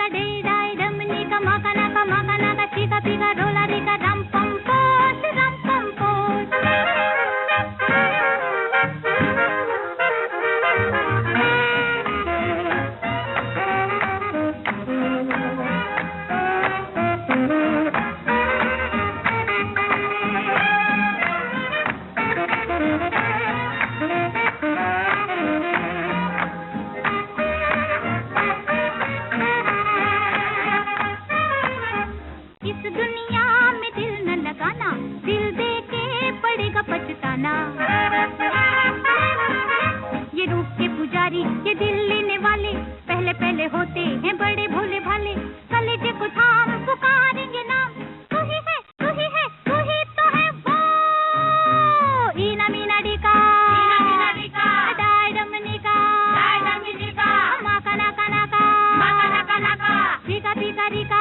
ka day, day, dum, nika, maka, naka, maka, naka, chika, pika. पछताना ये रूप के पुजारी ये दिल लेने वाले पहले पहले होते हैं बड़े भोले भाले। कलेजे को थाम पुकारेंगे नाम तू ही है तू ही है तू ही तो है वो ईना मीना डिका डाय डमनिका माका नाका नाका Pika pika rika,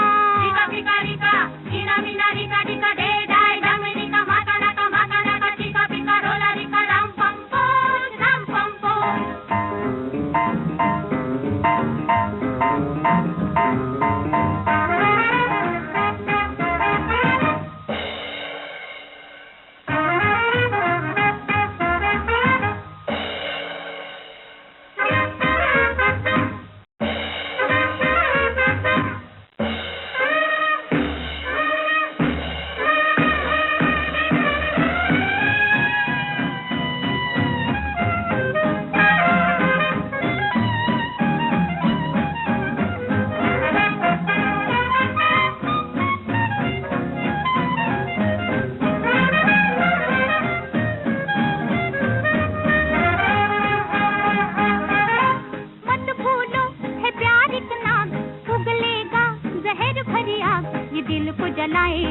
जलाए।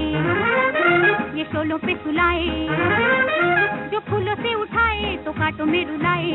ये शोलों पे सुलाए। जो फूलों से उठाए तो कांटों में रुलाए।